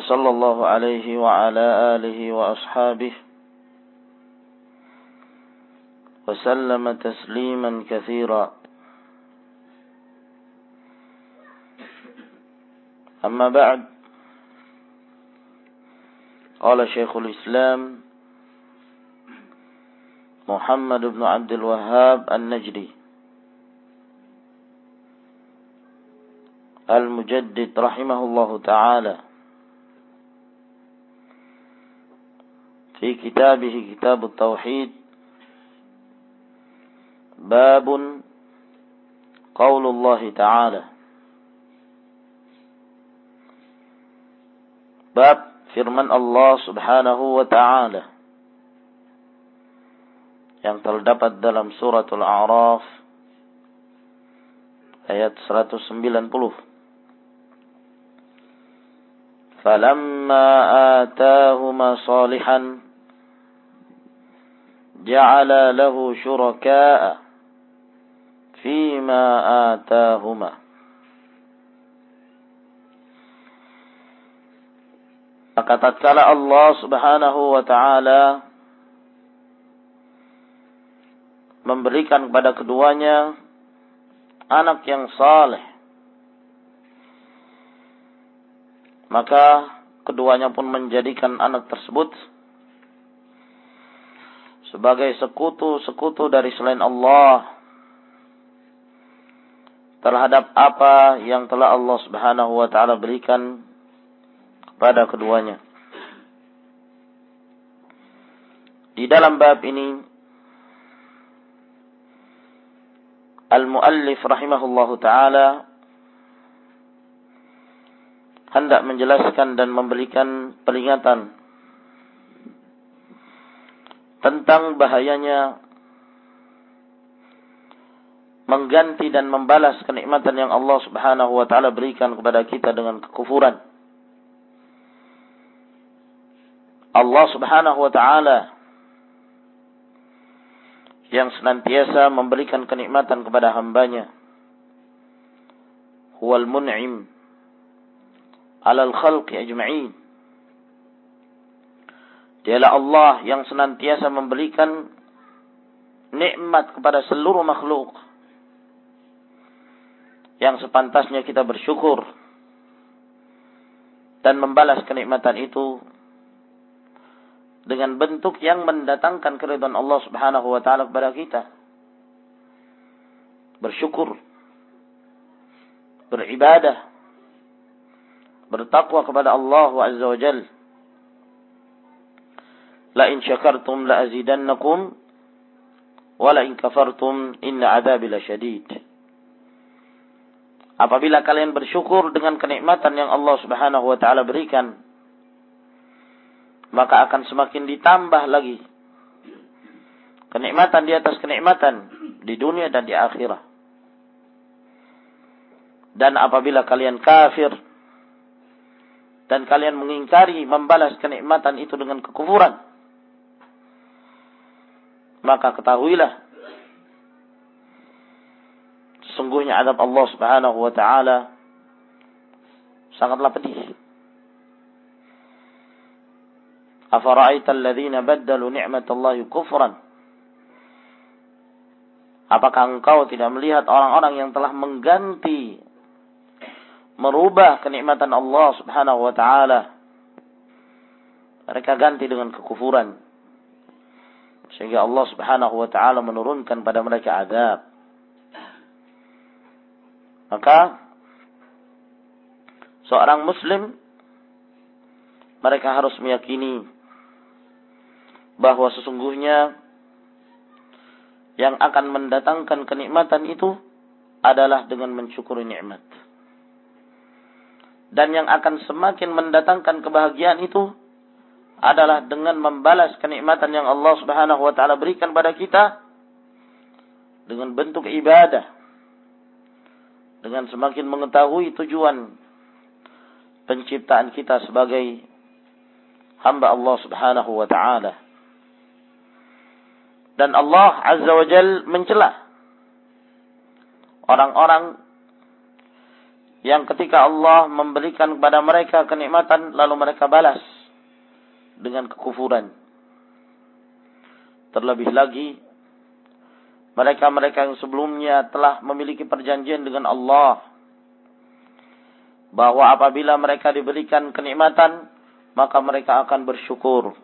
وصلى الله عليه وعلى آله وأصحابه وسلم تسليما كثيرا. أما بعد قال شيخ الإسلام محمد بن عبد الوهاب النجدي المجدد رحمه الله تعالى. في كتابه كتاب التوحيد باب قول الله تعالى باب firman Allah Subhanahu wa taala yang terdapat dalam suratul A'raf ayat 190. فَلَمَّا آتَاهُمَا صَالِحًا جَعَلَ لَهُ شُرَكَاءَ فِيمَا آتَاهُمَا Maka tatkala Allah Subhanahu wa taala memberikan kepada keduanya anak yang saleh. Maka keduanya pun menjadikan anak tersebut sebagai sekutu-sekutu dari selain Allah terhadap apa yang telah Allah Subhanahu wa taala berikan kepada keduanya. Di dalam bab ini Al-Muallif rahimahullahu taala hendak menjelaskan dan memberikan peringatan tentang bahayanya mengganti dan membalas kenikmatan yang Allah Subhanahu wa taala berikan kepada kita dengan kekufuran. Allah Subhanahu wa taala yang senantiasa memberikan kenikmatan kepada hambanya. Huwal mun'im alal khalqi ajma'in. Dialah Allah yang senantiasa memberikan nikmat kepada seluruh makhluk. Yang sepantasnya kita bersyukur dan membalas kenikmatan itu dengan bentuk yang mendatangkan keridhaan Allah Subhanahu wa taala kepada kita. Bersyukur, beribadah, bertakwa kepada Allah Azza wa Jal. La in syakartum la azidannakum wa la in kafartum inna adzabi lasyadid. Apabila kalian bersyukur dengan kenikmatan yang Allah Subhanahu wa taala berikan, maka akan semakin ditambah lagi kenikmatan di atas kenikmatan di dunia dan di akhirat. Dan apabila kalian kafir dan kalian mengingkari membalas kenikmatan itu dengan kekufuran, maka ketahuilah sesungguhnya adab Allah Subhanahu wa taala sangatlah pedih. Afara'aita alladhina baddalu ni'matallahi kufran. Apakah engkau tidak melihat orang-orang yang telah mengganti merubah kenikmatan Allah Subhanahu wa taala? Mereka ganti dengan kekufuran. Sehingga Allah Subhanahu wa taala menurunkan pada mereka azab. Maka seorang muslim mereka harus meyakini bahwa sesungguhnya yang akan mendatangkan kenikmatan itu adalah dengan mensyukuri nikmat. Dan yang akan semakin mendatangkan kebahagiaan itu adalah dengan membalas kenikmatan yang Allah Subhanahu wa taala berikan pada kita dengan bentuk ibadah. Dengan semakin mengetahui tujuan penciptaan kita sebagai hamba Allah Subhanahu wa taala. Dan Allah Azza wa Jal mencela orang-orang yang ketika Allah memberikan kepada mereka kenikmatan lalu mereka balas dengan kekufuran. Terlebih lagi mereka-mereka yang sebelumnya telah memiliki perjanjian dengan Allah bahwa apabila mereka diberikan kenikmatan maka mereka akan bersyukur.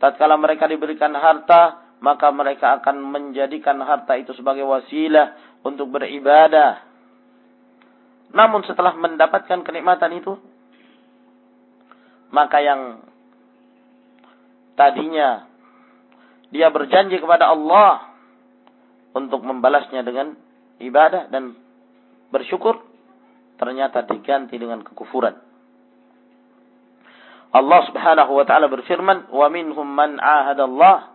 Tatkala mereka diberikan harta maka mereka akan menjadikan harta itu sebagai wasilah untuk beribadah namun setelah mendapatkan kenikmatan itu, maka yang tadinya dia berjanji kepada Allah untuk membalasnya dengan ibadah dan bersyukur, ternyata diganti dengan kekufuran. Allah Subhanahu wa taala berfirman, "Wa minhum man 'ahada Allah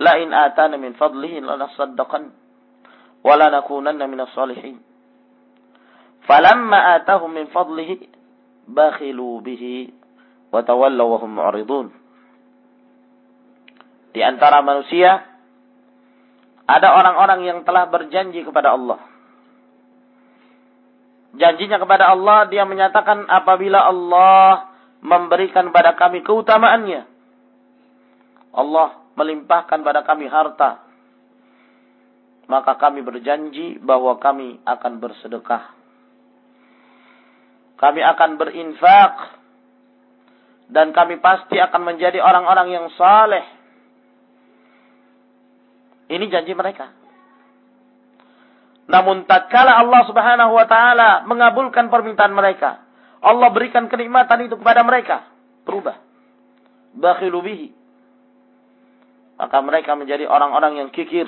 la in atana min fadlihi lanasaddaqan wa lanakunanna minas salihin." Falamma atahum min fadlihi bakhilu bihi wa tawallaw wa hum mu'ridun. Di antara manusia ada orang-orang yang telah berjanji kepada Allah. Janjinya kepada Allah dia menyatakan apabila Allah memberikan pada kami keutamaannya. Allah melimpahkan pada kami harta. Maka kami berjanji bahwa kami akan bersedekah kami akan berinfak. Dan kami pasti akan menjadi orang-orang yang saleh. Ini janji mereka. Namun tatkala Allah Subhanahu wa taala mengabulkan permintaan mereka, Allah berikan kenikmatan itu kepada mereka, berubah. Bakhilu bihi. Maka mereka menjadi orang-orang yang kikir.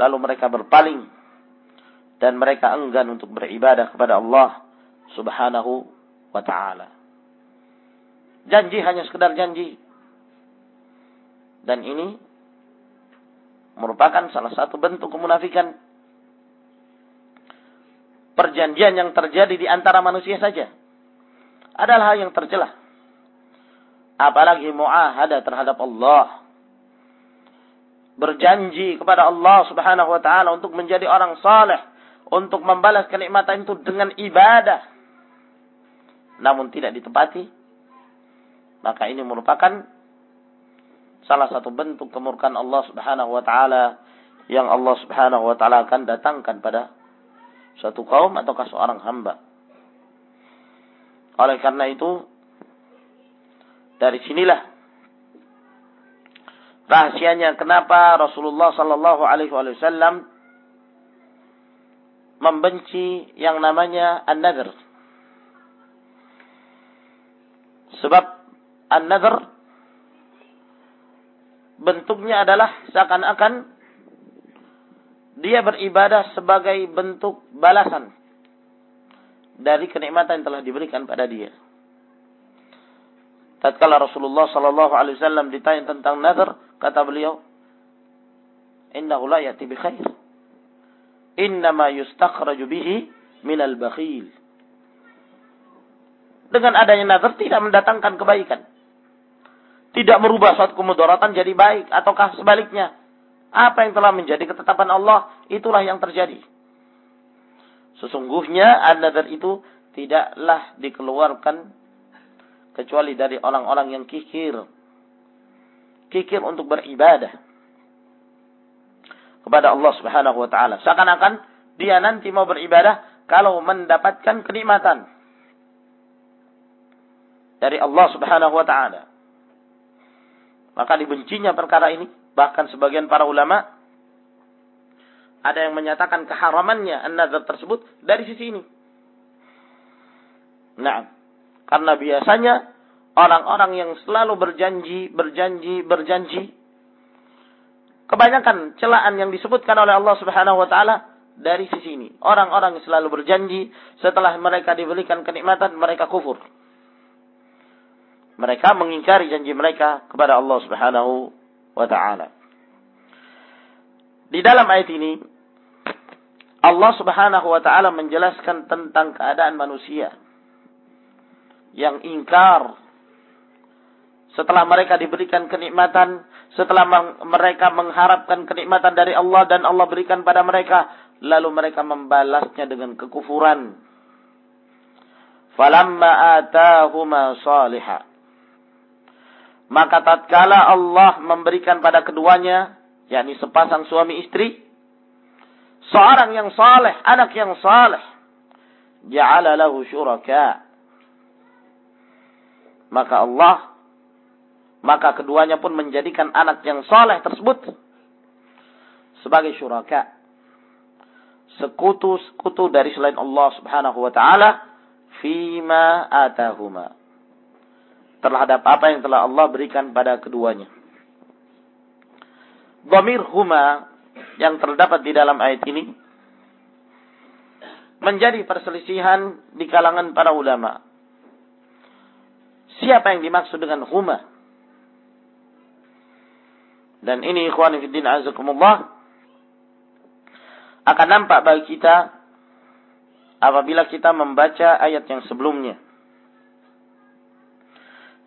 Lalu mereka berpaling dan mereka enggan untuk beribadah kepada Allah subhanahu wa ta'ala. Janji hanya sekedar janji. Dan ini merupakan salah satu bentuk kemunafikan. Perjanjian yang terjadi di antara manusia saja. Adalah hal yang tercelah. Apalagi mu'ahada terhadap Allah. Berjanji kepada Allah subhanahu wa ta'ala untuk menjadi orang saleh. Untuk membalas kenikmatan itu dengan ibadah namun tidak ditepati, maka ini merupakan salah satu bentuk kemurkaan Allah Subhanahu wa taala yang Allah Subhanahu wa taala akan datangkan pada suatu kaum ataukah seorang hamba. Oleh karena itu dari sinilah rahasianya kenapa Rasulullah sallallahu alaihi wasallam membenci yang namanya an-nadhr Sebab an-nadhr bentuknya adalah seakan-akan dia beribadah sebagai bentuk balasan dari kenikmatan yang telah diberikan pada dia. Tatkala Rasulullah sallallahu alaihi wasallam ditanya tentang nazar, kata beliau, "Innahu la yati bi khair. Innama yustakhraju bihi minal bakhil." dengan adanya nazar tidak mendatangkan kebaikan. Tidak merubah suatu kemudaratan jadi baik ataukah sebaliknya. Apa yang telah menjadi ketetapan Allah itulah yang terjadi. Sesungguhnya an-nazar itu tidaklah dikeluarkan kecuali dari orang-orang yang kikir. Kikir untuk beribadah kepada Allah Subhanahu wa taala. Seakan-akan dia nanti mau beribadah kalau mendapatkan kenikmatan dari Allah Subhanahu wa taala. Maka dibencinya perkara ini, bahkan sebagian para ulama ada yang menyatakan keharamannya an-nazar tersebut dari sisi ini. Nah, karena biasanya orang-orang yang selalu berjanji, berjanji, berjanji, kebanyakan celaan yang disebutkan oleh Allah Subhanahu wa taala dari sisi ini. Orang-orang yang selalu berjanji setelah mereka diberikan kenikmatan mereka kufur. Mereka mengingkari janji mereka kepada Allah Subhanahu wa taala. Di dalam ayat ini Allah Subhanahu wa taala menjelaskan tentang keadaan manusia yang ingkar setelah mereka diberikan kenikmatan, setelah mereka mengharapkan kenikmatan dari Allah dan Allah berikan pada mereka, lalu mereka membalasnya dengan kekufuran. Falamma atahuma salihah. Maka tatkala Allah memberikan pada keduanya, yakni sepasang suami istri, seorang yang saleh, anak yang saleh, ja'ala lahu syuraka. Maka Allah maka keduanya pun menjadikan anak yang soleh tersebut sebagai syuraka. Sekutu-sekutu dari selain Allah subhanahu wa ta'ala. Fima atahuma. Terhadap apa yang telah Allah berikan pada keduanya. Dhamir huma yang terdapat di dalam ayat ini. Menjadi perselisihan di kalangan para ulama. Siapa yang dimaksud dengan huma? Dan ini ikhwan fiddin azakumullah akan nampak bagi kita apabila kita membaca ayat yang sebelumnya.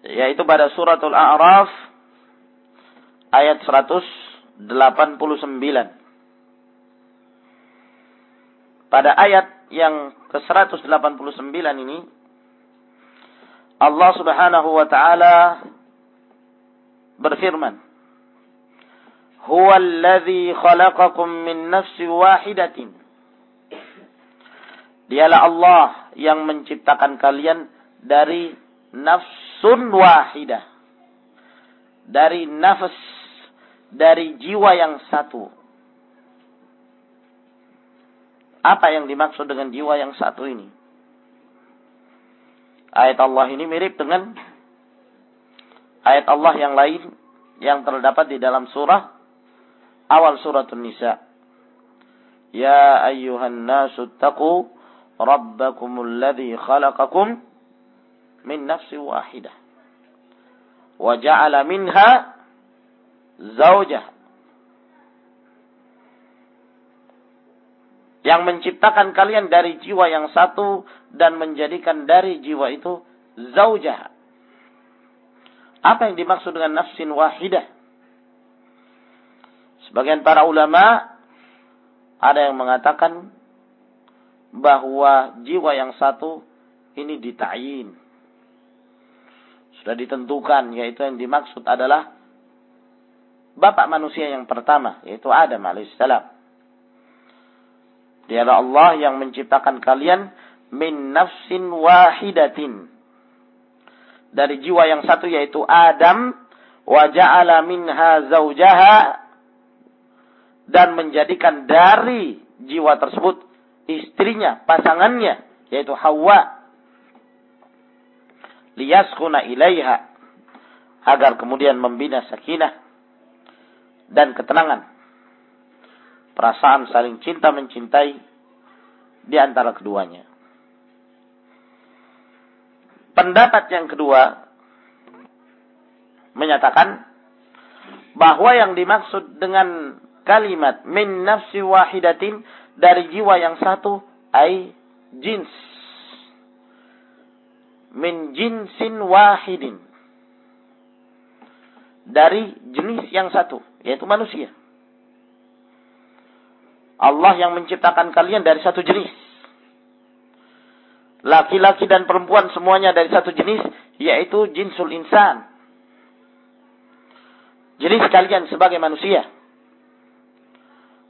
Yaitu pada suratul A'raf ayat 189. Pada ayat yang ke-189 ini Allah Subhanahu wa taala berfirman khalaqakum min nafsin wahidatin. Dialah Allah yang menciptakan kalian dari nafsun wahidah. Dari nafas, dari jiwa yang satu. Apa yang dimaksud dengan jiwa yang satu ini? Ayat Allah ini mirip dengan ayat Allah yang lain yang terdapat di dalam surah awal surat An-Nisa. Ya ayyuhan nasu rabbakumul ladzi khalaqakum min nafsin wahidah. Wa ja'ala minha zaujah. Yang menciptakan kalian dari jiwa yang satu dan menjadikan dari jiwa itu zaujah. Apa yang dimaksud dengan nafsin wahidah? Sebagian para ulama ada yang mengatakan bahwa jiwa yang satu ini ditayin. Sudah ditentukan, yaitu yang dimaksud adalah bapak manusia yang pertama, yaitu Adam alaihissalam. Dialah Allah yang menciptakan kalian min nafsin wahidatin. Dari jiwa yang satu yaitu Adam, wa ja'ala minha zaujaha dan menjadikan dari jiwa tersebut istrinya, pasangannya, yaitu Hawa. Liyaskuna ilaiha. Agar kemudian membina sakinah dan ketenangan. Perasaan saling cinta mencintai di antara keduanya. Pendapat yang kedua menyatakan bahwa yang dimaksud dengan kalimat min nafsi wahidatin dari jiwa yang satu ai jins min jinsin wahidin. Dari jenis yang satu yaitu manusia. Allah yang menciptakan kalian dari satu jenis. Laki-laki dan perempuan semuanya dari satu jenis yaitu jinsul insan. Jenis kalian sebagai manusia.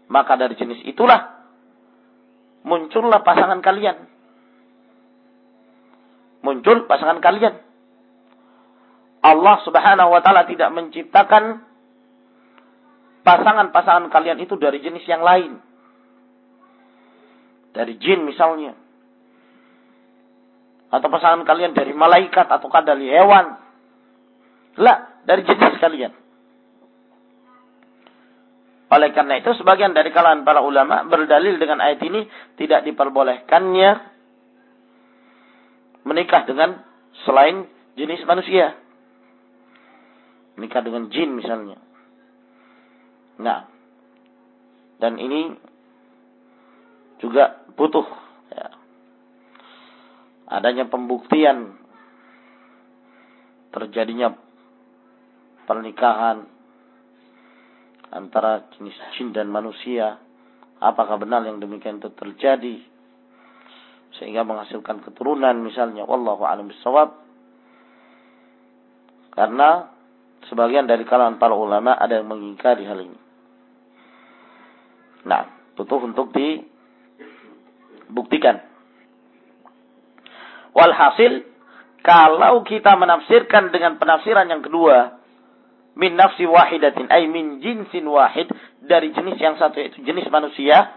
Maka dari jenis itulah muncullah pasangan kalian. Muncul pasangan kalian. Allah Subhanahu wa taala tidak menciptakan pasangan-pasangan kalian itu dari jenis yang lain. Dari jin misalnya. Atau pasangan kalian dari malaikat atau dari hewan. Lah, dari jenis kalian. Oleh karena itu sebagian dari kalangan para ulama berdalil dengan ayat ini tidak diperbolehkannya menikah dengan selain jenis manusia. Menikah dengan jin misalnya. Nah, dan ini juga butuh ya, adanya pembuktian terjadinya pernikahan antara jenis jin dan manusia. Apakah benar yang demikian itu terjadi? Sehingga menghasilkan keturunan misalnya. Wallahu a'lam bishawab. Karena sebagian dari kalangan para ulama ada yang mengingkari hal ini. Nah, butuh untuk dibuktikan. Walhasil, kalau kita menafsirkan dengan penafsiran yang kedua, min nafsi wahidatin ay min jinsin wahid dari jenis yang satu yaitu jenis manusia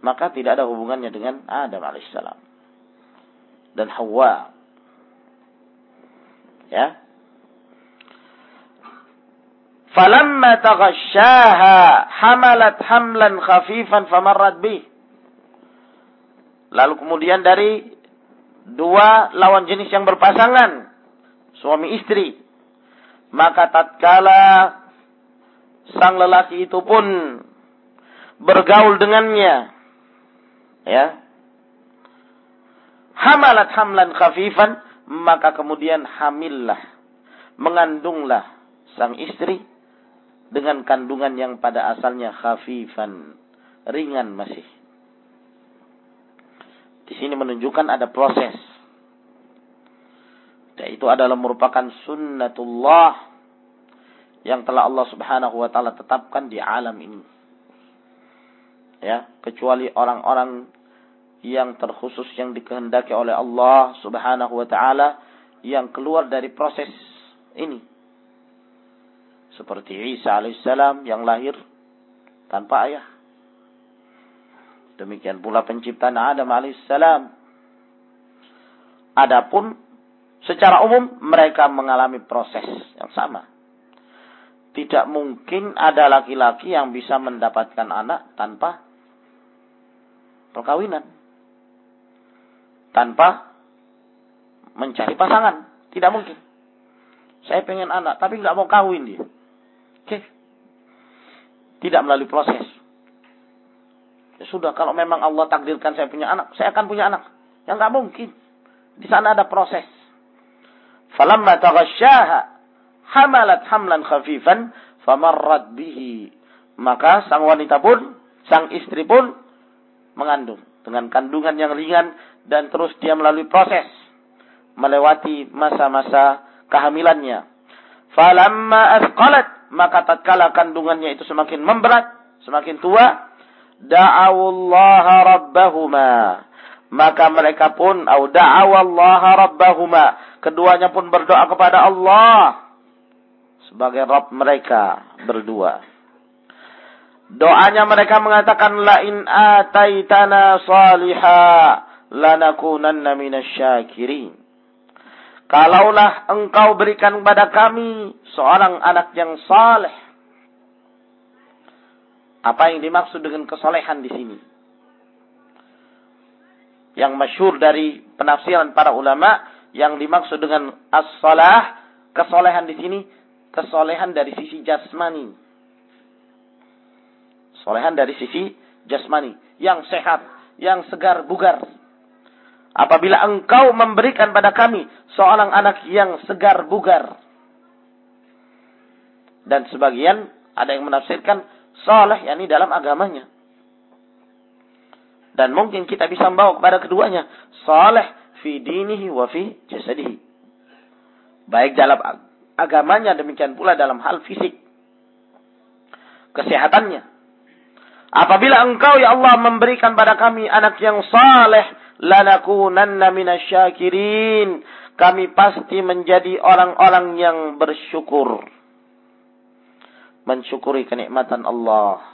maka tidak ada hubungannya dengan Adam alaihissalam. Dan Hawa. Ya. Falamma taghashaha hamalat hamlan khafifan famarrat bih lalu kemudian dari dua lawan jenis yang berpasangan suami istri maka tatkala sang lelaki itu pun bergaul dengannya ya. Hamalat hamlan khafifan maka kemudian hamillah mengandunglah sang istri dengan kandungan yang pada asalnya khafifan ringan masih. Di sini menunjukkan ada proses. Dan itu adalah merupakan sunnatullah yang telah Allah Subhanahu wa taala tetapkan di alam ini. Ya, kecuali orang-orang yang terkhusus yang dikehendaki oleh Allah Subhanahu wa taala yang keluar dari proses ini. Seperti Isa alaihissalam yang lahir tanpa ayah. Demikian pula penciptaan Adam alaihissalam. Adapun Secara umum mereka mengalami proses yang sama. Tidak mungkin ada laki-laki yang bisa mendapatkan anak tanpa perkawinan. Tanpa mencari pasangan. Tidak mungkin. Saya pengen anak, tapi nggak mau kawin dia. Oke. Tidak melalui proses. Ya sudah, kalau memang Allah takdirkan saya punya anak, saya akan punya anak. Ya nggak mungkin. Di sana ada proses. Falamma taghasyaha hamalat hamlan khafifan famarrat bihi. Maka sang wanita pun, sang istri pun mengandung dengan kandungan yang ringan dan terus dia melalui proses melewati masa-masa kehamilannya. Falamma asqalat maka tatkala kandungannya itu semakin memberat, semakin tua, da'awullaha rabbahuma. Maka mereka pun au da'awallaha rabbahuma Keduanya pun berdoa kepada Allah sebagai Rabb mereka berdua. Doanya mereka mengatakan la in ataitana saliha lanakunanna minasyakirin. Kalaulah engkau berikan kepada kami seorang anak yang saleh. Apa yang dimaksud dengan kesolehan di sini? Yang masyur dari penafsiran para ulama yang dimaksud dengan as-salah, kesolehan di sini, kesolehan dari sisi jasmani. Solehan dari sisi jasmani. Yang sehat, yang segar bugar. Apabila engkau memberikan pada kami seorang anak yang segar bugar. Dan sebagian ada yang menafsirkan soleh yakni dalam agamanya. Dan mungkin kita bisa membawa kepada keduanya. Soleh fi dinihi wa fi jasadihi. Baik dalam agamanya demikian pula dalam hal fisik. Kesehatannya. Apabila engkau ya Allah memberikan pada kami anak yang saleh, lanakunanna minasyakirin. Kami pasti menjadi orang-orang yang bersyukur. Mensyukuri kenikmatan Allah.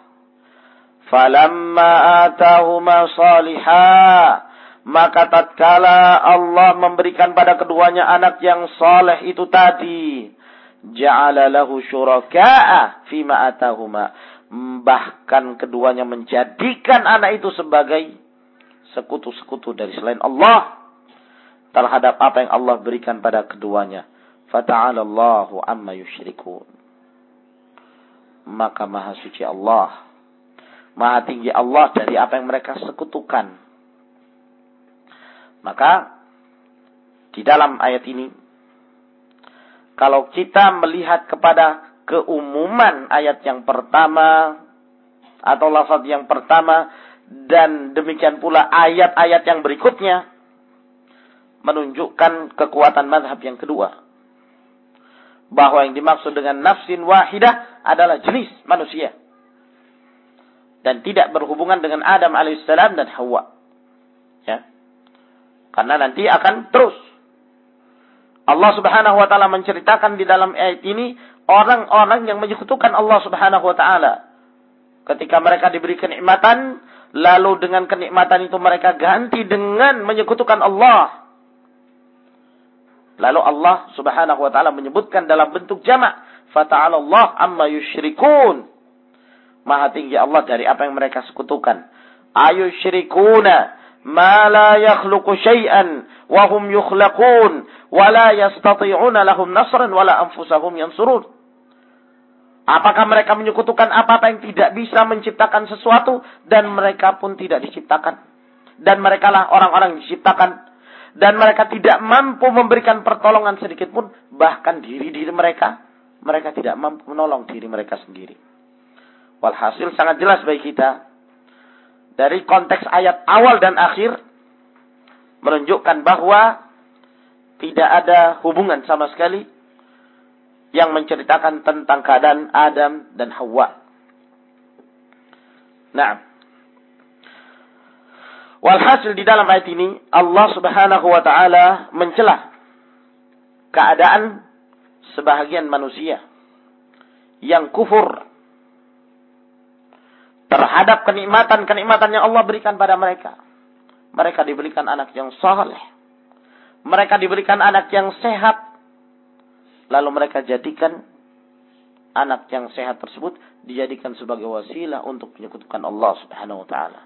Falamma atahuma salihah maka tatkala Allah memberikan pada keduanya anak yang saleh itu tadi, ja'ala lahu syuraka'a fima atahuma. Bahkan keduanya menjadikan anak itu sebagai sekutu-sekutu dari selain Allah terhadap apa yang Allah berikan pada keduanya. Fata'ala Allahu amma. Maka maha suci Allah. Maha tinggi Allah dari apa yang mereka sekutukan. Maka di dalam ayat ini kalau kita melihat kepada keumuman ayat yang pertama atau lafaz yang pertama dan demikian pula ayat-ayat yang berikutnya menunjukkan kekuatan madhab yang kedua. Bahwa yang dimaksud dengan nafsin wahidah adalah jenis manusia. Dan tidak berhubungan dengan Adam alaihissalam dan Hawa. Ya. Karena nanti akan terus. Allah subhanahu wa ta'ala menceritakan di dalam ayat ini orang-orang yang menyekutukan Allah Subhanahu wa taala. Ketika mereka diberi kenikmatan, lalu dengan kenikmatan itu mereka ganti dengan menyekutukan Allah. Lalu Allah Subhanahu wa taala menyebutkan dalam bentuk jamak, "Fata'ala Allah amma yusyrikun." Maha tinggi Allah dari apa yang mereka sekutukan. Ayusyrikuna ma la yakhluqu syai'an wa hum yukhlaqun wa la yastati'una lahum nasran wa la anfusahum yansurun. Apakah mereka menyekutukan apa-apa yang tidak bisa menciptakan sesuatu dan mereka pun tidak diciptakan. Dan mereka lah orang-orang yang diciptakan. Dan mereka tidak mampu memberikan pertolongan sedikit pun. Bahkan diri-diri mereka, mereka tidak mampu menolong diri mereka sendiri. Walhasil sangat jelas bagi kita. Dari konteks ayat awal dan akhir. Menunjukkan bahwa tidak ada hubungan sama sekali yang menceritakan tentang keadaan Adam dan Hawa. Nah, walhasil di dalam ayat ini Allah Subhanahu wa taala mencela keadaan sebahagian manusia yang kufur terhadap kenikmatan-kenikmatan yang Allah berikan pada mereka. Mereka diberikan anak yang saleh. Mereka diberikan anak yang sehat Lalu mereka jadikan anak yang sehat tersebut dijadikan sebagai wasilah untuk menyekutukan Allah Subhanahu wa taala.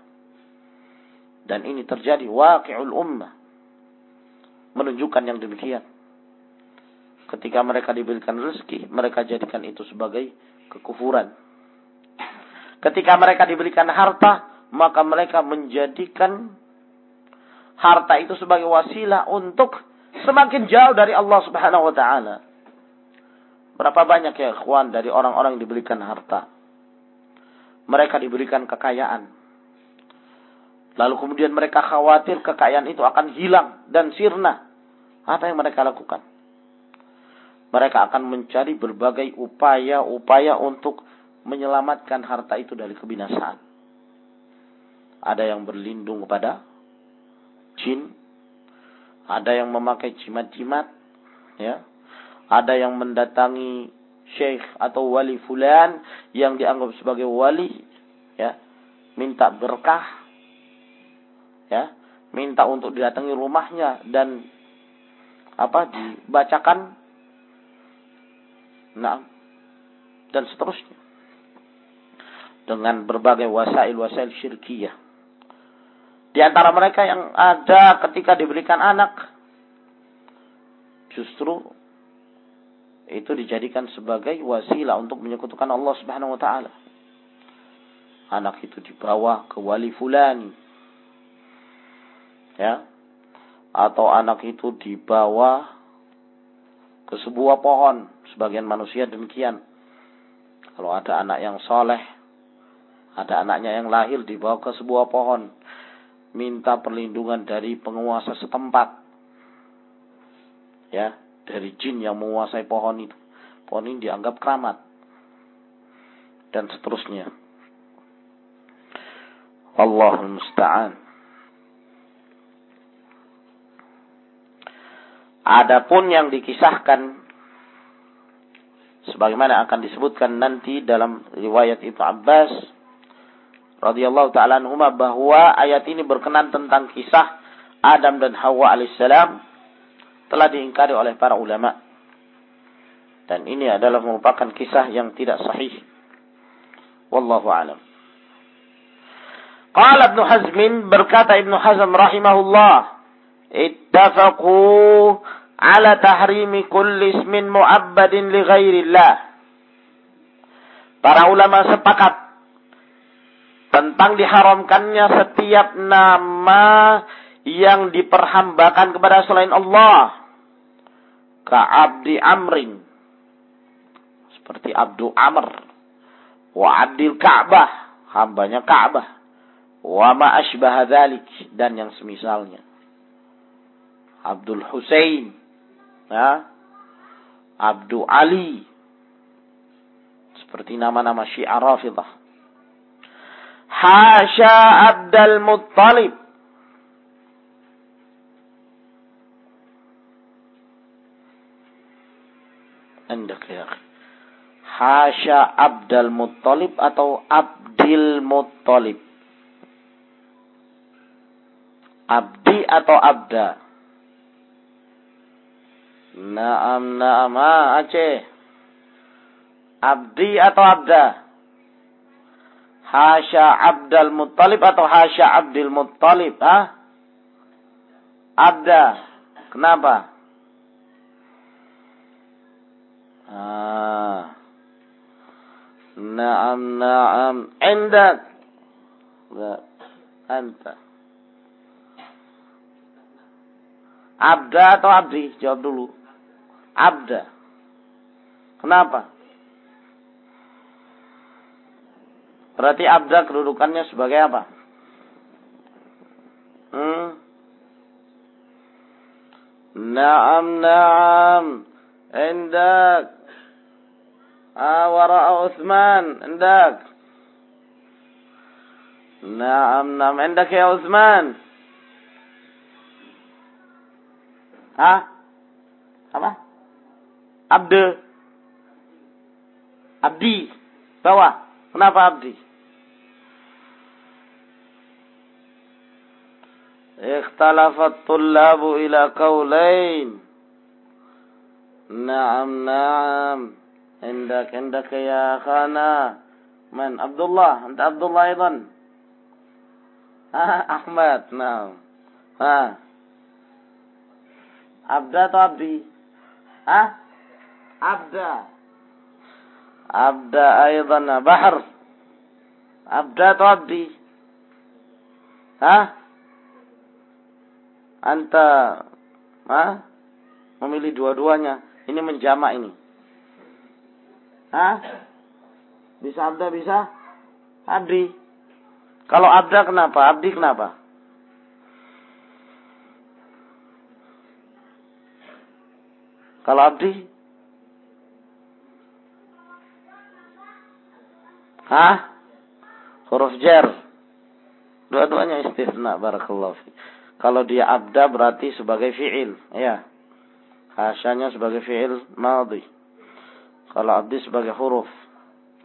Dan ini terjadi waqi'ul ummah. Menunjukkan yang demikian. Ketika mereka diberikan rezeki, mereka jadikan itu sebagai kekufuran. Ketika mereka diberikan harta, maka mereka menjadikan harta itu sebagai wasilah untuk semakin jauh dari Allah Subhanahu wa taala. Berapa banyak ya ikhwan dari orang-orang yang diberikan harta. Mereka diberikan kekayaan. Lalu kemudian mereka khawatir kekayaan itu akan hilang dan sirna. Apa yang mereka lakukan? Mereka akan mencari berbagai upaya-upaya untuk menyelamatkan harta itu dari kebinasaan. Ada yang berlindung kepada jin, ada yang memakai jimat-jimat, ya, ada yang mendatangi syekh atau wali fulan yang dianggap sebagai wali ya minta berkah ya minta untuk didatangi rumahnya dan apa dibacakan. Nah dan seterusnya. Dengan berbagai wasail-wasail syirkiyah. Di antara mereka yang ada ketika diberikan anak justru itu dijadikan sebagai wasilah untuk menyekutukan Allah Subhanahu wa taala. Anak itu dibawa ke wali fulan. Ya. Atau anak itu dibawa ke sebuah pohon. Sebagian manusia demikian. Kalau ada anak yang soleh, ada anaknya yang lahir dibawa ke sebuah pohon. Minta perlindungan dari penguasa setempat. Ya, dari jin yang menguasai pohon itu. Pohon ini dianggap keramat. Dan seterusnya. Allahul musta'an. Adapun yang dikisahkan sebagaimana akan disebutkan nanti dalam riwayat Ibnu Abbas radhiyallahu taala anhuma bahwa ayat ini berkenan tentang kisah Adam dan Hawa alaihissalam telah diingkari oleh para ulama. Dan ini adalah merupakan kisah yang tidak sahih. Wallahu alam. Qala Ibnu Hazmin berkata Ibnu Hazm rahimahullah, ittafaqu ala tahrimi kulli ismin mu'abbadin li ghairillah. Para ulama sepakat tentang diharamkannya setiap nama yang diperhambakan kepada selain Allah. Ka'abdi Amrin. Seperti Abdu Amr. Wa Abdil Ka'bah. Hambanya Ka'bah wa ma dzalik dan yang semisalnya. Abdul Husain, ya. Abdul Ali. Seperti nama-nama Syiah Rafidah. Hasya Abdul Muttalib. Andak ya Hasya Abdul Muttalib atau Abdil Muttalib. Abdi atau abda? Naam, naam, Aceh. Abdi atau abda? Hasya Abdul Muttalib atau Hasya Abdul Muttalib, ha? Abda. Kenapa? Ah. Naam, naam. Indak. Anta. Abda atau abdi? Jawab dulu. Abda. Kenapa? Berarti abda kedudukannya sebagai apa? Hmm? Naam, naam. Indak. Awara Uthman. Indak. Naam, naam. Indak ya Uthman. Hah? Apa? Abde. Abdi. Bawah. Kenapa abdi? Ikhtalafat tullabu ila kaulain. Naam. Indak, indak ya khana. Man? Abdullah. Anta Abdullah idan. Ah, Ahmad. Naam. Ha. Abda atau abdi? Hah? Abda. Abda aydan bahar. Abda atau abdi? Hah? Anta Hah? Memilih dua-duanya. Ini menjamak ini. Hah? Bisa abda, bisa? Abdi. Kalau abda kenapa? Abdi kenapa? Kalau abdi? Hah? Huruf jar. Dua-duanya istisna barakallahu fi. Kalau dia abda berarti sebagai fi'il, ya. Hasyanya sebagai fi'il madhi. Kalau abdi sebagai huruf.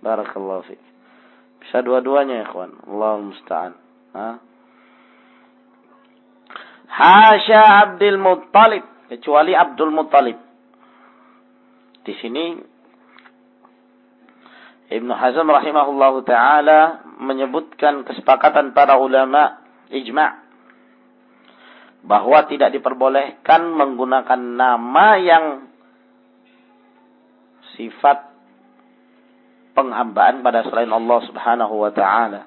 Barakallahu fi. Bisa dua-duanya ya kawan. Allah musta'an. Ha? Hasya Abdul Muttalib. Kecuali Abdul Muttalib. Di sini Ibnu Hazm rahimahullahu taala menyebutkan kesepakatan para ulama ijma' bahwa tidak diperbolehkan menggunakan nama yang sifat penghambaan pada selain Allah Subhanahu wa taala.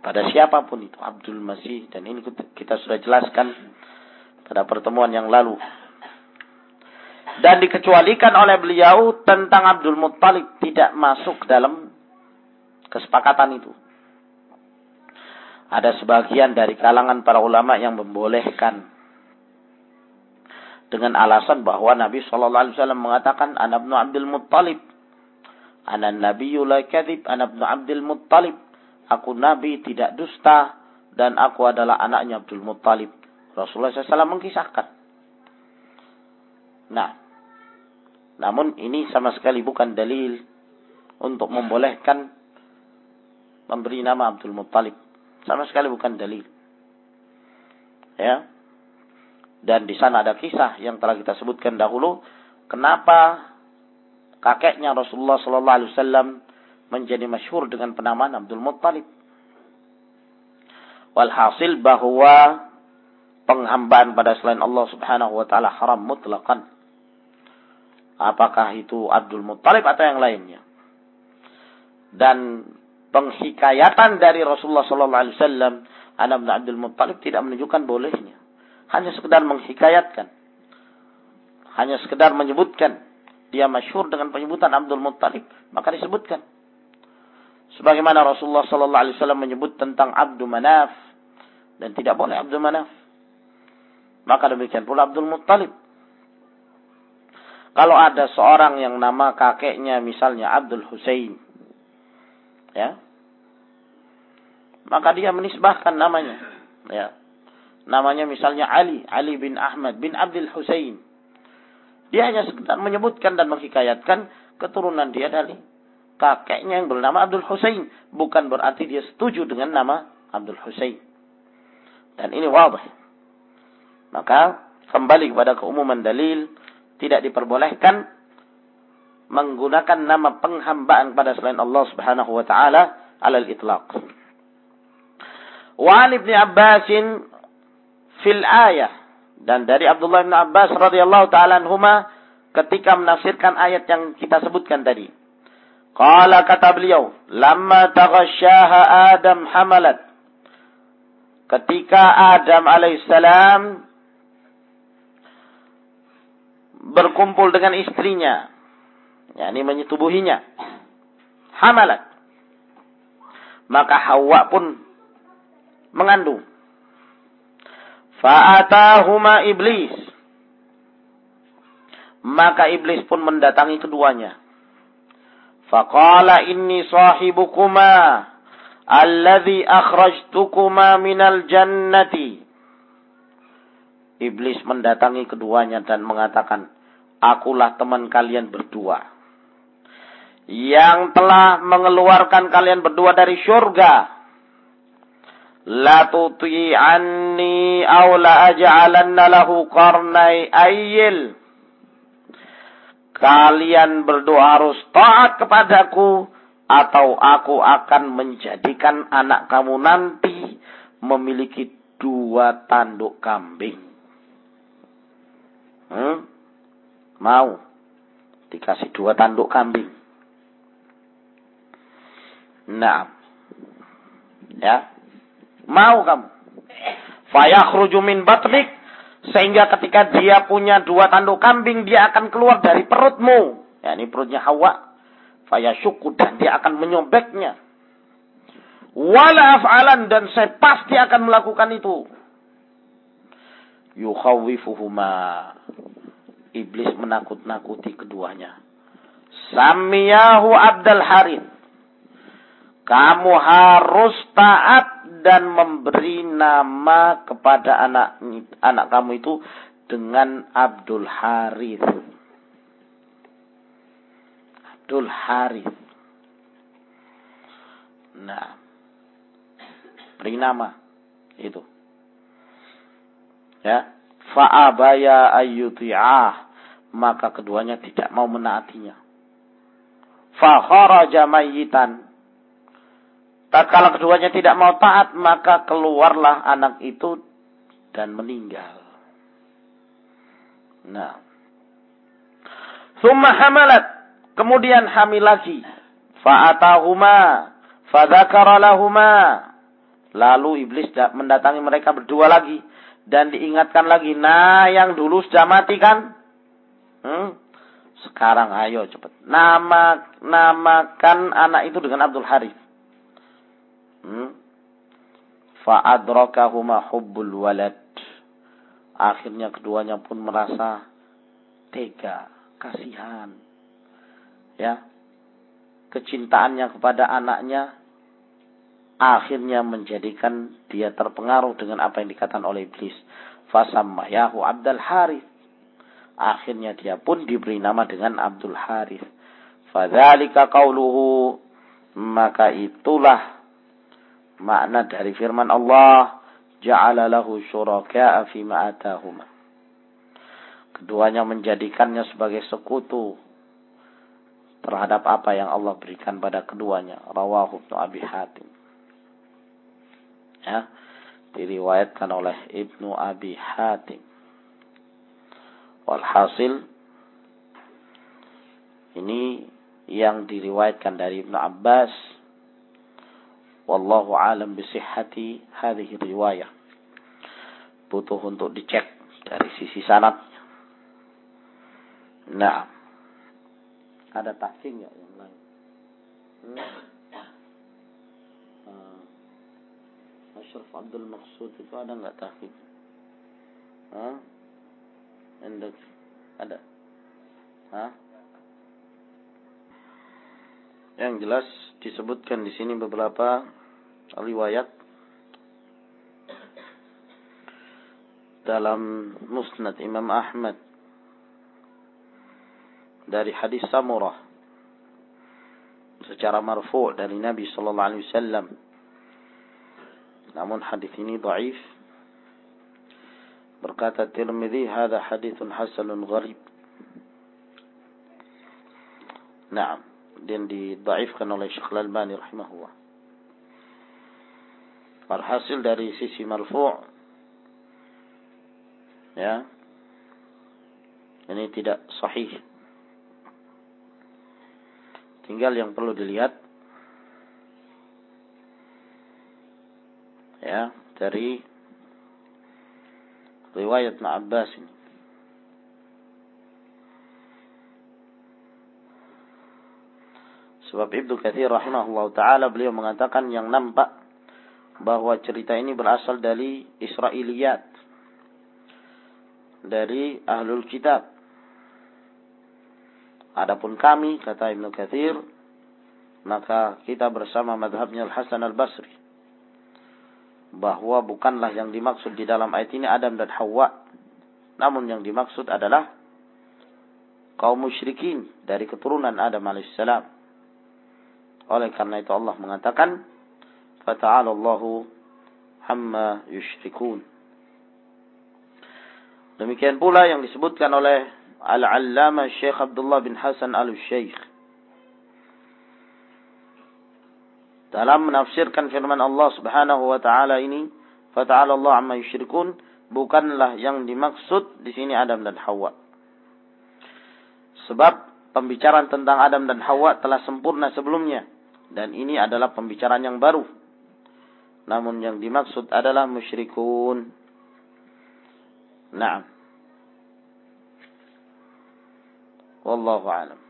Pada siapa pun itu Abdul Masih dan ini kita sudah jelaskan pada pertemuan yang lalu dan dikecualikan oleh beliau tentang Abdul Muttalib tidak masuk dalam kesepakatan itu. Ada sebagian dari kalangan para ulama yang membolehkan dengan alasan bahwa Nabi Shallallahu Alaihi Wasallam mengatakan anak ibnu Abdul Muttalib, anak Nabi la anak ibnu Abdul Muttalib, aku Nabi tidak dusta dan aku adalah anaknya Abdul Muttalib. Rasulullah SAW mengkisahkan. Nah, namun ini sama sekali bukan dalil untuk membolehkan memberi nama Abdul Muttalib. Sama sekali bukan dalil. Ya. Dan di sana ada kisah yang telah kita sebutkan dahulu. Kenapa kakeknya Rasulullah Sallallahu Alaihi Wasallam menjadi masyhur dengan penamaan Abdul Muttalib. Walhasil bahwa penghambaan pada selain Allah Subhanahu wa taala haram mutlaqan. Apakah itu Abdul Muttalib atau yang lainnya? Dan penghikayatan dari Rasulullah sallallahu alaihi wasallam anak Abdul Muttalib tidak menunjukkan bolehnya. Hanya sekedar menghikayatkan. Hanya sekedar menyebutkan dia masyhur dengan penyebutan Abdul Muttalib, maka disebutkan. Sebagaimana Rasulullah sallallahu alaihi wasallam menyebut tentang Abdul Manaf dan tidak boleh Abdul Manaf. Maka demikian pula Abdul Muttalib. Kalau ada seorang yang nama kakeknya misalnya Abdul Hussein, ya, maka dia menisbahkan namanya, ya, namanya misalnya Ali, Ali bin Ahmad bin Abdul Hussein. Dia hanya sekedar menyebutkan dan menghikayatkan keturunan dia dari kakeknya yang bernama Abdul Hussein. Bukan berarti dia setuju dengan nama Abdul Hussein. Dan ini wabah. Maka kembali kepada keumuman dalil tidak diperbolehkan menggunakan nama penghambaan pada selain Allah Subhanahu wa taala alal itlaq. Wa Ibn Abbasin fil ayah dan dari Abdullah bin Abbas radhiyallahu taala anhuma ketika menafsirkan ayat yang kita sebutkan tadi. Qala kata beliau, "Lamma taghasyaha Adam hamalat." Ketika Adam alaihissalam berkumpul dengan istrinya, yakni menyetubuhinya, hamalat. Maka Hawa pun mengandung. Fa'atahuma iblis. Maka iblis pun mendatangi keduanya. Faqala inni sahibukuma alladhi akhrajtukuma minal jannati. Iblis mendatangi keduanya dan mengatakan, Akulah teman kalian berdua. Yang telah mengeluarkan kalian berdua dari syurga. Aw la aj'alanna lahu qarnai ayyil kalian berdoa harus taat kepadaku atau aku akan menjadikan anak kamu nanti memiliki dua tanduk kambing. Hmm? Mau dikasih dua tanduk kambing. Nah. Ya. Mau kamu. Fayakhruju min batnik sehingga ketika dia punya dua tanduk kambing, dia akan keluar dari perutmu. Ya, ini perutnya Hawa. Fayashuku dan dia akan menyobeknya. Wala af'alan dan saya pasti akan melakukan itu. Yukhawifuhuma. Iblis menakut-nakuti keduanya. Samiyahu Abdul Harith. Kamu harus taat dan memberi nama kepada anak anak kamu itu dengan Abdul Harith. Abdul Harith. Nah, beri nama itu. Ya, fa'abaya ayyuti'ah maka keduanya tidak mau menaatinya. Fa kharaja mayyitan Tatkala keduanya tidak mau taat, maka keluarlah anak itu dan meninggal. Nah. Summa hamalat. Kemudian hamil lagi. Fa'atahuma. Fadhakara Lalu iblis mendatangi mereka berdua lagi. Dan diingatkan lagi. Nah yang dulu sudah mati kan? Hmm? Sekarang ayo cepat. Nama, namakan anak itu dengan Abdul Harith. Hmm? Fa'adrakahuma hubbul walad. Akhirnya keduanya pun merasa tega, kasihan. Ya. Kecintaannya kepada anaknya akhirnya menjadikan dia terpengaruh dengan apa yang dikatakan oleh iblis. Fasammayahu Abdul Harith. Akhirnya dia pun diberi nama dengan Abdul Harith. Fadzalika qauluhu maka itulah makna dari firman Allah ja'ala lahu syuraka'a fi atahuma keduanya menjadikannya sebagai sekutu terhadap apa yang Allah berikan pada keduanya. Rawahu Ibnu Abi Hatim. Ya, diriwayatkan oleh Ibnu Abi Hatim. Walhasil ini yang diriwayatkan dari Ibnu Abbas. Wallahu alam bisihhati hadhihi riwayah. Butuh untuk dicek dari sisi sanadnya. Nah, ada tahsin ya yang lain? Hmm. Uh, Ashraf Abdul Maksud itu ada nggak tahsin? Hah? Indeks ada? Hah? Yang jelas disebutkan di sini beberapa riwayat dalam Musnad Imam Ahmad dari hadis Samurah secara marfu' dari Nabi sallallahu alaihi wasallam. Namun hadis ini dhaif. Berkata Tirmidzi, "Hadza haditsun hasanun gharib." Naam, dan didhaifkan oleh Syekh Al-Albani rahimahullah. Alhasil dari sisi marfu' ya. Ini tidak sahih Tinggal yang perlu dilihat ya dari riwayat Abbas ini. Sebab Ibnu Katsir rahimahullah taala beliau mengatakan yang nampak bahwa cerita ini berasal dari Israiliyat dari ahlul kitab Adapun kami, kata Ibnu Katsir, maka kita bersama madhabnya Al-Hasan Al-Basri. Bahwa bukanlah yang dimaksud di dalam ayat ini Adam dan Hawa. Namun yang dimaksud adalah kaum musyrikin dari keturunan Adam alaihissalam. Oleh karena itu Allah mengatakan, Fata'ala Allahu hamma yushrikun. Demikian pula yang disebutkan oleh Al-Allama Syekh Abdullah bin Hasan Al-Syekh. Dalam menafsirkan firman Allah Subhanahu wa taala ini, "Fata'ala Allah amma yusyrikun," bukanlah yang dimaksud di sini Adam dan Hawa. Sebab pembicaraan tentang Adam dan Hawa telah sempurna sebelumnya dan ini adalah pembicaraan yang baru. Namun yang dimaksud adalah musyrikun. Naam. Wallahu alam.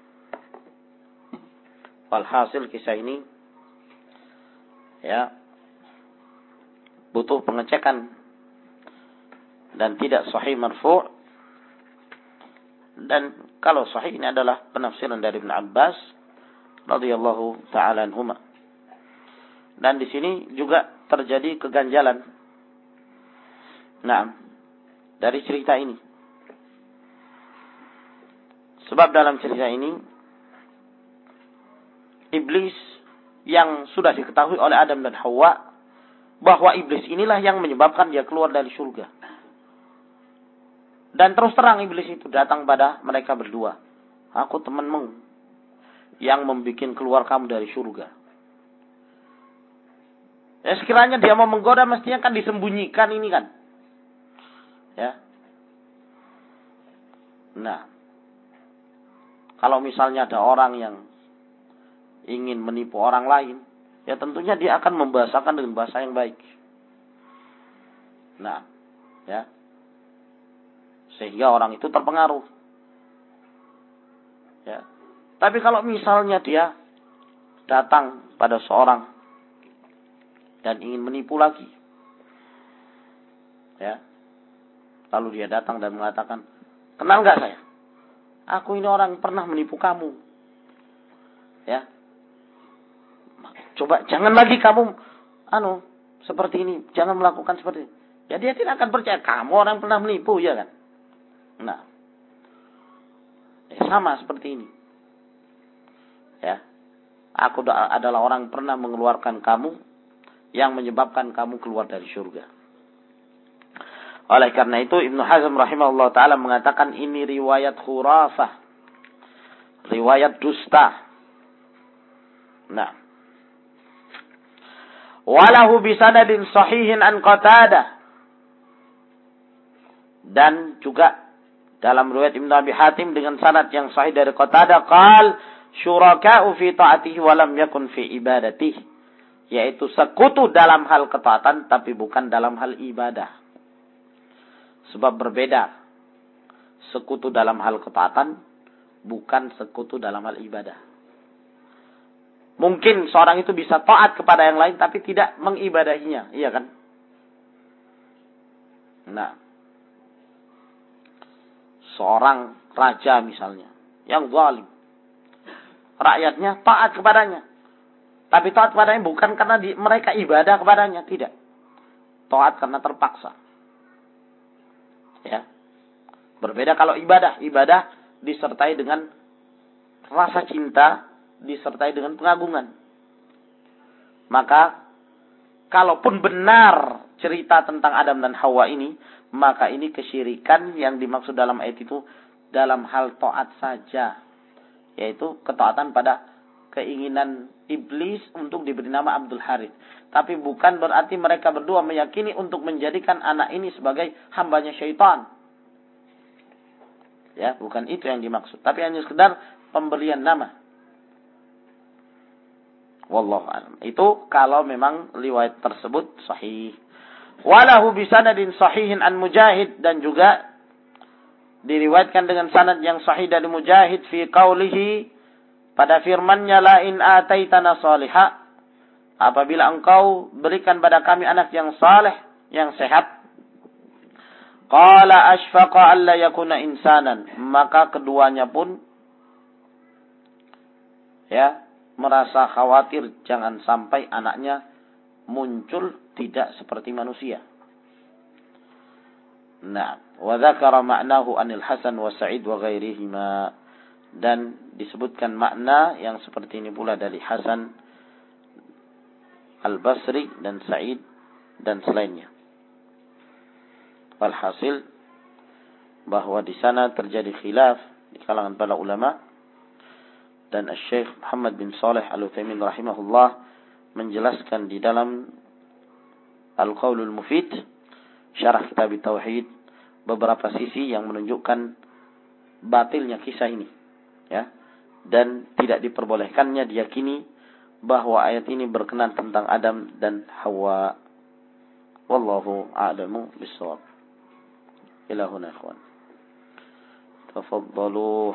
Walhasil kisah ini ya butuh pengecekan dan tidak sahih marfu' dan kalau sahih ini adalah penafsiran dari Ibn Abbas radhiyallahu taala anhuma. Dan di sini juga terjadi keganjalan. Nah, dari cerita ini. Sebab dalam cerita ini iblis yang sudah diketahui oleh Adam dan Hawa bahwa iblis inilah yang menyebabkan dia keluar dari surga. Dan terus terang iblis itu datang pada mereka berdua. Aku temanmu yang membuat keluar kamu dari surga. Ya sekiranya dia mau menggoda mestinya kan disembunyikan ini kan. Ya. Nah, kalau misalnya ada orang yang ingin menipu orang lain, ya tentunya dia akan membahasakan dengan bahasa yang baik. Nah, ya. Sehingga orang itu terpengaruh. Ya. Tapi kalau misalnya dia datang pada seorang dan ingin menipu lagi. Ya. Lalu dia datang dan mengatakan, "Kenal nggak saya?" Aku ini orang pernah menipu kamu. Ya. Coba jangan lagi kamu anu seperti ini, jangan melakukan seperti ini. Ya dia tidak akan percaya kamu orang pernah menipu ya kan. Nah. Ya, sama seperti ini. Ya. Aku adalah orang pernah mengeluarkan kamu yang menyebabkan kamu keluar dari surga. Oleh karena itu Ibnu Hazm rahimahullah taala mengatakan ini riwayat khurafah. Riwayat dusta. Nah. Walahu bisanadin sahihin an qatada. Dan juga dalam riwayat Ibnu Abi Hatim dengan sanad yang sahih dari Qatada qal syuraka'u fi ta'atihi wa lam yakun fi ibadatihi yaitu sekutu dalam hal ketaatan tapi bukan dalam hal ibadah. Sebab berbeda. Sekutu dalam hal ketaatan bukan sekutu dalam hal ibadah. Mungkin seorang itu bisa taat kepada yang lain tapi tidak mengibadahinya, iya kan? Nah, seorang raja misalnya yang zalim. Rakyatnya taat kepadanya. Tapi taat kepadanya bukan karena di, mereka ibadah kepadanya, tidak. Taat karena terpaksa. Ya. Berbeda kalau ibadah, ibadah disertai dengan rasa cinta, disertai dengan pengagungan. Maka kalaupun benar cerita tentang Adam dan Hawa ini, maka ini kesyirikan yang dimaksud dalam ayat itu dalam hal taat saja. Yaitu ketaatan pada keinginan iblis untuk diberi nama Abdul Harith. Tapi bukan berarti mereka berdua meyakini untuk menjadikan anak ini sebagai hambanya syaitan. Ya, bukan itu yang dimaksud. Tapi hanya sekedar pemberian nama. Wallahu a'lam. Itu kalau memang riwayat tersebut sahih. Walahu bisanadin sahihin an Mujahid dan juga diriwayatkan dengan sanad yang sahih dari Mujahid fi qaulihi pada firman-Nya la in ataitana salihah apabila engkau berikan pada kami anak yang saleh yang sehat. Qala ashfaqa alla yakuna insanan. Maka keduanya pun ya merasa khawatir jangan sampai anaknya muncul tidak seperti manusia. Nah, wa dzakara anil Hasan wa Sa'id wa dan disebutkan makna yang seperti ini pula dari Hasan Al-Basri dan Sa'id dan selainnya. Walhasil bahwa di sana terjadi khilaf di kalangan para ulama dan Syekh Muhammad bin Saleh Al-Utsaimin rahimahullah menjelaskan di dalam Al-Qaulul Mufid syarah kitab tauhid beberapa sisi yang menunjukkan batilnya kisah ini ya. Dan tidak diperbolehkannya diyakini bahwa ayat ini berkenan tentang Adam dan Hawa. Wallahu a'lamu bissawab. Ila huna ikhwan. Tafaddalu